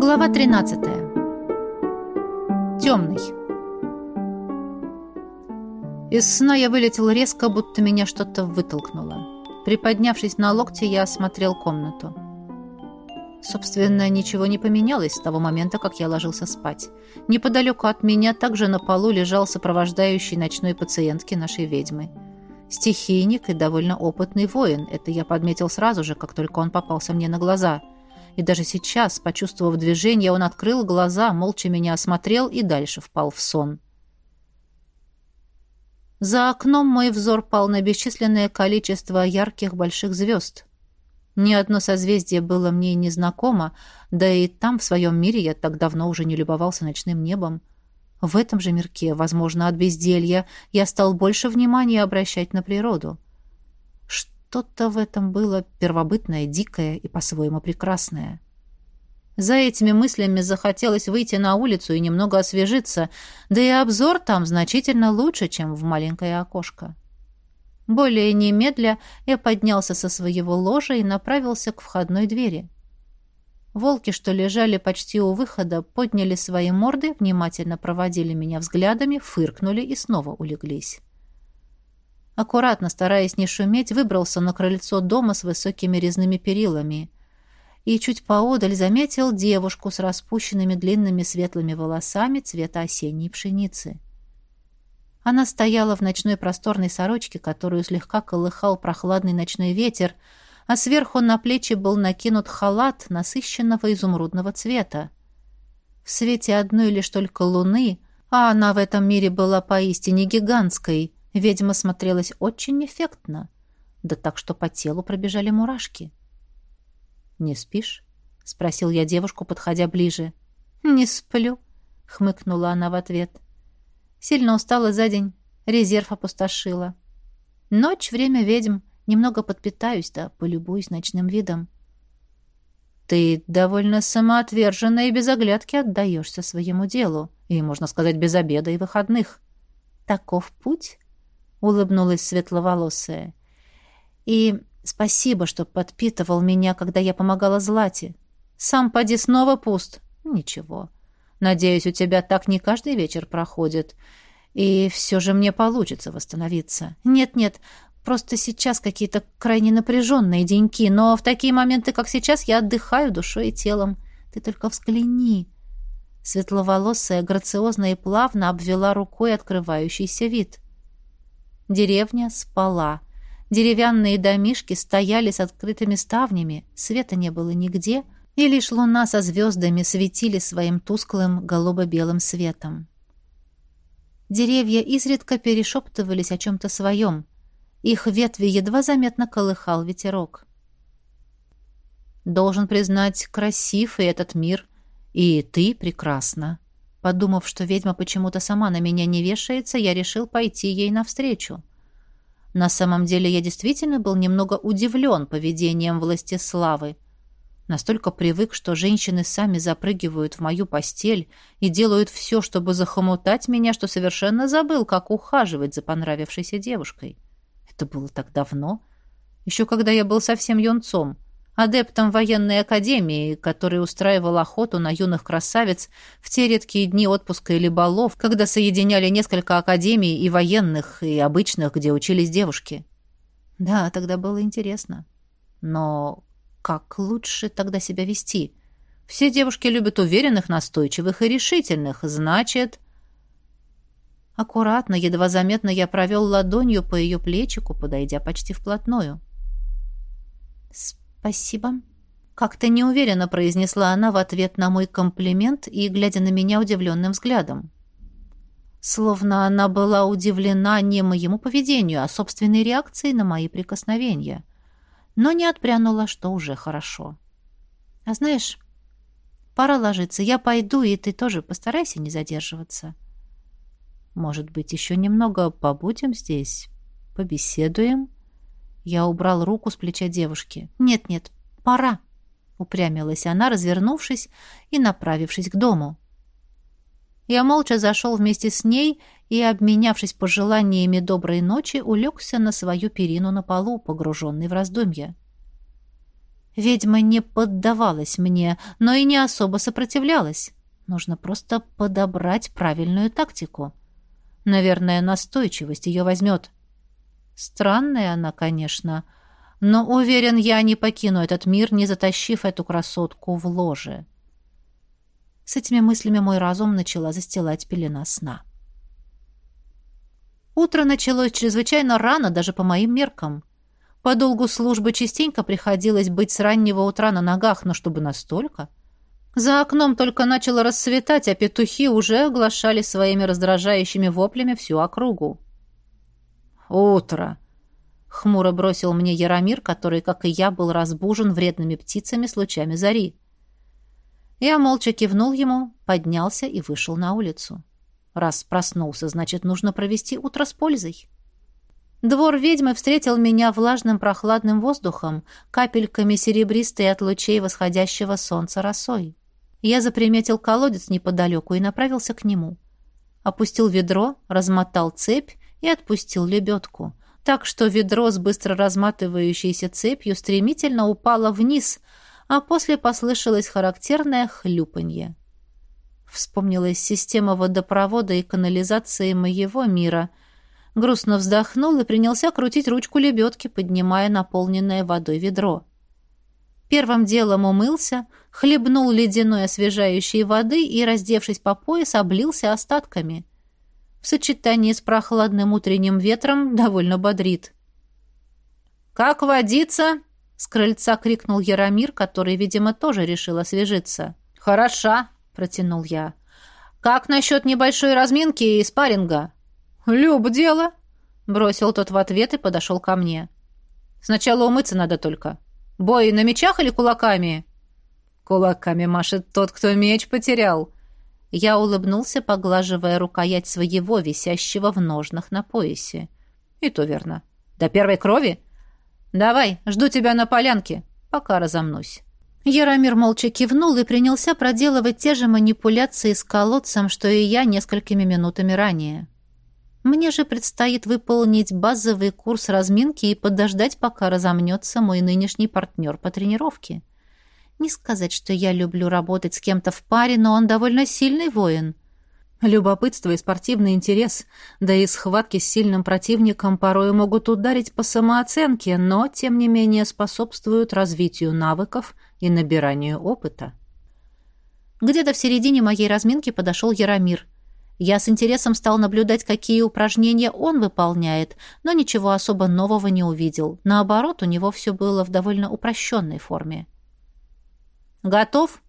Глава 13. Темный. Из сна я вылетел резко, будто меня что-то вытолкнуло. Приподнявшись на локте, я осмотрел комнату. Собственно, ничего не поменялось с того момента, как я ложился спать. Неподалеку от меня также на полу лежал сопровождающий ночной пациентки нашей ведьмы. Стихийник и довольно опытный воин. Это я подметил сразу же, как только он попался мне на глаза. И даже сейчас, почувствовав движение, он открыл глаза, молча меня осмотрел и дальше впал в сон. За окном мой взор пал на бесчисленное количество ярких больших звезд. Ни одно созвездие было мне незнакомо, да и там, в своем мире, я так давно уже не любовался ночным небом. В этом же мирке, возможно, от безделья, я стал больше внимания обращать на природу. Что-то в этом было первобытное, дикое и по-своему прекрасное. За этими мыслями захотелось выйти на улицу и немного освежиться, да и обзор там значительно лучше, чем в маленькое окошко. Более немедля я поднялся со своего ложа и направился к входной двери. Волки, что лежали почти у выхода, подняли свои морды, внимательно проводили меня взглядами, фыркнули и снова улеглись. Аккуратно, стараясь не шуметь, выбрался на крыльцо дома с высокими резными перилами и чуть поодаль заметил девушку с распущенными длинными светлыми волосами цвета осенней пшеницы. Она стояла в ночной просторной сорочке, которую слегка колыхал прохладный ночной ветер, а сверху на плечи был накинут халат насыщенного изумрудного цвета. В свете одной лишь только луны, а она в этом мире была поистине гигантской, ведьма смотрелась очень эффектно, да так, что по телу пробежали мурашки. «Не спишь?» — спросил я девушку, подходя ближе. «Не сплю», — хмыкнула она в ответ. «Сильно устала за день, резерв опустошила. Ночь — время ведьм, Немного подпитаюсь, да полюбуюсь ночным видом. Ты довольно самоотверженно и без оглядки отдаешься своему делу, и, можно сказать, без обеда и выходных. Таков путь, — улыбнулась светловолосая. И спасибо, что подпитывал меня, когда я помогала Злате. Сам поди снова пуст. Ничего. Надеюсь, у тебя так не каждый вечер проходит. И все же мне получится восстановиться. Нет-нет, Просто сейчас какие-то крайне напряженные деньки, но в такие моменты, как сейчас, я отдыхаю душой и телом. Ты только взгляни. Светловолосая, грациозно и плавно обвела рукой открывающийся вид. Деревня спала. Деревянные домишки стояли с открытыми ставнями, света не было нигде, и лишь луна со звездами светили своим тусклым голубо-белым светом. Деревья изредка перешептывались о чем-то своем. Их ветви едва заметно колыхал ветерок. «Должен признать, красив и этот мир, и ты прекрасна». Подумав, что ведьма почему-то сама на меня не вешается, я решил пойти ей навстречу. На самом деле я действительно был немного удивлен поведением власти славы. Настолько привык, что женщины сами запрыгивают в мою постель и делают все, чтобы захомутать меня, что совершенно забыл, как ухаживать за понравившейся девушкой. — это было так давно. Еще когда я был совсем юнцом, адептом военной академии, который устраивал охоту на юных красавиц в те редкие дни отпуска или балов, когда соединяли несколько академий и военных, и обычных, где учились девушки. Да, тогда было интересно. Но как лучше тогда себя вести? Все девушки любят уверенных, настойчивых и решительных. Значит... Аккуратно, едва заметно я провел ладонью по ее плечику, подойдя почти вплотную. «Спасибо», — как-то неуверенно произнесла она в ответ на мой комплимент и глядя на меня удивленным взглядом. Словно она была удивлена не моему поведению, а собственной реакцией на мои прикосновения. Но не отпрянула, что уже хорошо. «А знаешь, пора ложиться. Я пойду, и ты тоже постарайся не задерживаться». Может быть, еще немного побудем здесь? Побеседуем?» Я убрал руку с плеча девушки. «Нет-нет, пора», — упрямилась она, развернувшись и направившись к дому. Я молча зашел вместе с ней и, обменявшись пожеланиями доброй ночи, улегся на свою перину на полу, погруженный в раздумья. Ведьма не поддавалась мне, но и не особо сопротивлялась. Нужно просто подобрать правильную тактику. Наверное, настойчивость ее возьмет. Странная она, конечно, но уверен, я не покину этот мир, не затащив эту красотку в ложе. С этими мыслями мой разум начала застилать пелена сна. Утро началось чрезвычайно рано, даже по моим меркам. По долгу службы частенько приходилось быть с раннего утра на ногах, но чтобы настолько... За окном только начало рассветать, а петухи уже оглашали своими раздражающими воплями всю округу. «Утро!» — хмуро бросил мне Яромир, который, как и я, был разбужен вредными птицами с лучами зари. Я молча кивнул ему, поднялся и вышел на улицу. Раз проснулся, значит, нужно провести утро с пользой. Двор ведьмы встретил меня влажным прохладным воздухом, капельками серебристой от лучей восходящего солнца росой. Я заприметил колодец неподалеку и направился к нему. Опустил ведро, размотал цепь и отпустил лебедку. Так что ведро с быстро разматывающейся цепью стремительно упало вниз, а после послышалось характерное хлюпанье. Вспомнилась система водопровода и канализации моего мира — грустно вздохнул и принялся крутить ручку лебедки, поднимая наполненное водой ведро. Первым делом умылся, хлебнул ледяной освежающей воды и, раздевшись по пояс, облился остатками. В сочетании с прохладным утренним ветром довольно бодрит. «Как водиться?» — с крыльца крикнул Яромир, который, видимо, тоже решил освежиться. «Хороша!» — протянул я. «Как насчет небольшой разминки и спарринга?» «Люб дело!» — бросил тот в ответ и подошел ко мне. «Сначала умыться надо только. Бой на мечах или кулаками?» «Кулаками машет тот, кто меч потерял». Я улыбнулся, поглаживая рукоять своего, висящего в ножнах на поясе. «И то верно. До первой крови?» «Давай, жду тебя на полянке, пока разомнусь». Яромир молча кивнул и принялся проделывать те же манипуляции с колодцем, что и я несколькими минутами ранее. Мне же предстоит выполнить базовый курс разминки и подождать, пока разомнется мой нынешний партнер по тренировке. Не сказать, что я люблю работать с кем-то в паре, но он довольно сильный воин. Любопытство и спортивный интерес, да и схватки с сильным противником порой могут ударить по самооценке, но, тем не менее, способствуют развитию навыков и набиранию опыта. Где-то в середине моей разминки подошел Яромир – я с интересом стал наблюдать, какие упражнения он выполняет, но ничего особо нового не увидел. Наоборот, у него все было в довольно упрощенной форме. «Готов?»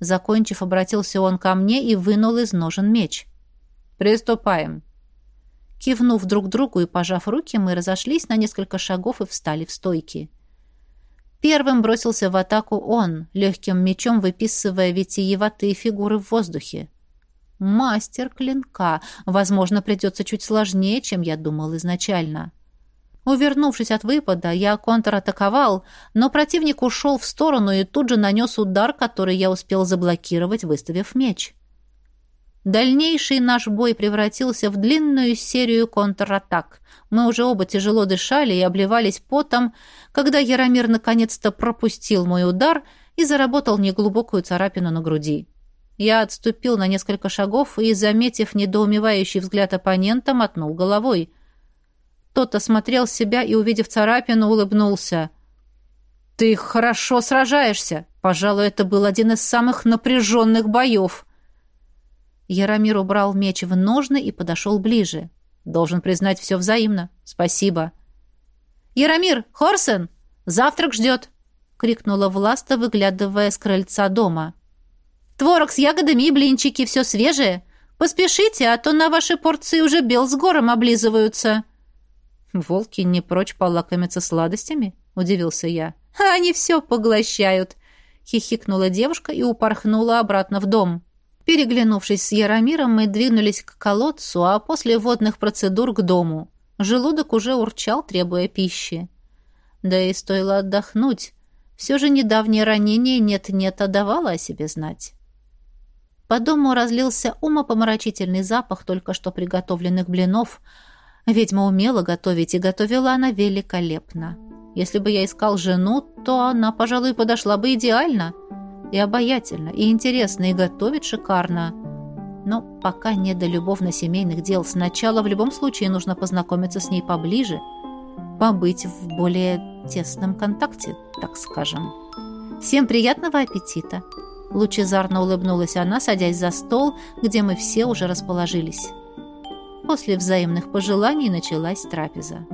Закончив, обратился он ко мне и вынул из ножен меч. «Приступаем». Кивнув друг другу и пожав руки, мы разошлись на несколько шагов и встали в стойки. Первым бросился в атаку он, легким мечом выписывая витиеватые фигуры в воздухе. Мастер клинка. Возможно, придется чуть сложнее, чем я думал изначально. Увернувшись от выпада, я контратаковал, но противник ушел в сторону и тут же нанес удар, который я успел заблокировать, выставив меч. Дальнейший наш бой превратился в длинную серию контратак. Мы уже оба тяжело дышали и обливались потом, когда Яромир наконец-то пропустил мой удар и заработал неглубокую царапину на груди. Я отступил на несколько шагов и, заметив недоумевающий взгляд оппонента, мотнул головой. Тот осмотрел себя и, увидев царапину, улыбнулся. «Ты хорошо сражаешься. Пожалуй, это был один из самых напряженных боев». Яромир убрал меч в ножны и подошел ближе. «Должен признать, все взаимно. Спасибо». «Яромир! Хорсен! Завтрак ждет!» — крикнула Власта, выглядывая с крыльца дома. Творог с ягодами и блинчики, все свежее. Поспешите, а то на ваши порции уже бел с гором облизываются». «Волки не прочь полакомиться сладостями?» — удивился я. «Они все поглощают», — хихикнула девушка и упорхнула обратно в дом. Переглянувшись с Яромиром, мы двинулись к колодцу, а после водных процедур к дому. Желудок уже урчал, требуя пищи. Да и стоило отдохнуть. Все же недавнее ранение нет-нет, а о себе знать. По дому разлился умопомрачительный запах только что приготовленных блинов. Ведьма умела готовить, и готовила она великолепно. Если бы я искал жену, то она, пожалуй, подошла бы идеально. И обаятельно, и интересно, и готовит шикарно. Но пока не до любовно-семейных дел. Сначала в любом случае нужно познакомиться с ней поближе, побыть в более тесном контакте, так скажем. Всем приятного аппетита! Лучезарно улыбнулась она, садясь за стол, где мы все уже расположились. После взаимных пожеланий началась трапеза.